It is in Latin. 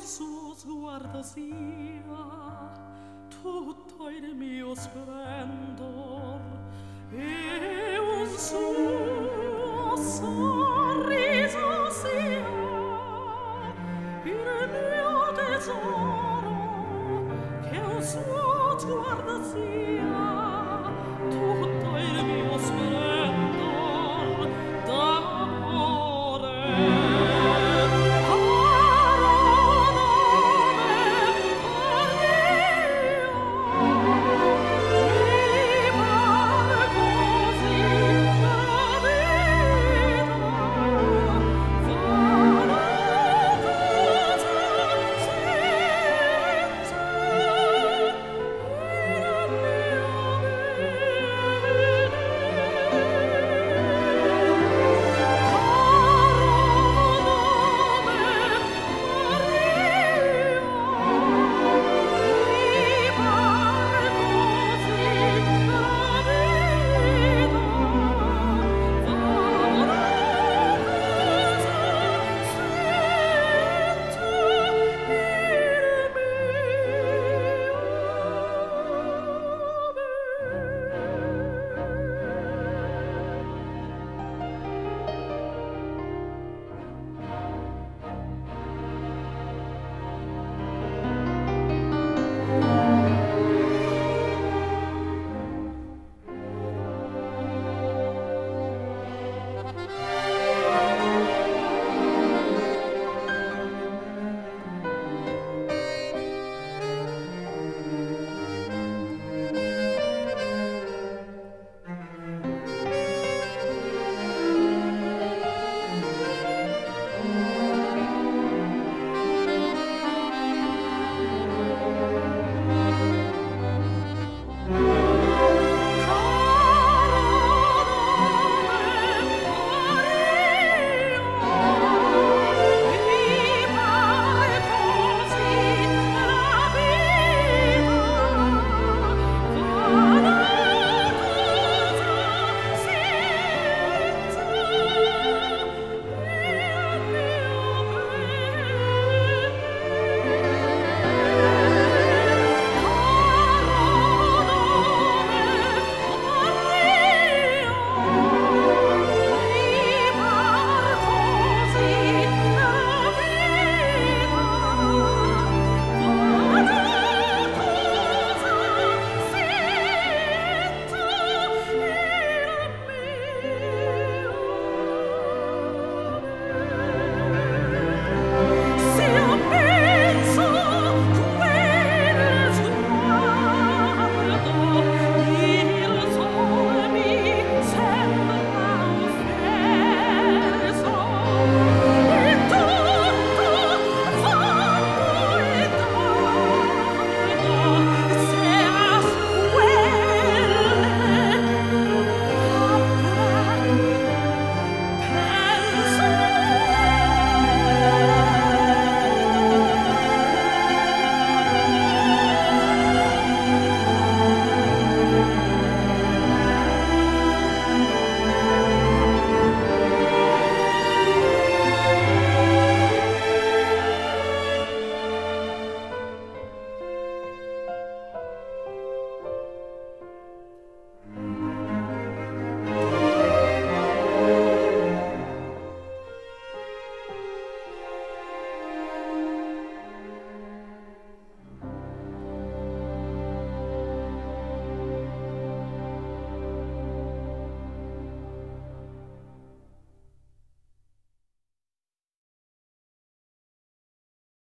suo sguardo sia tutto il mio splendor e un suo sorriso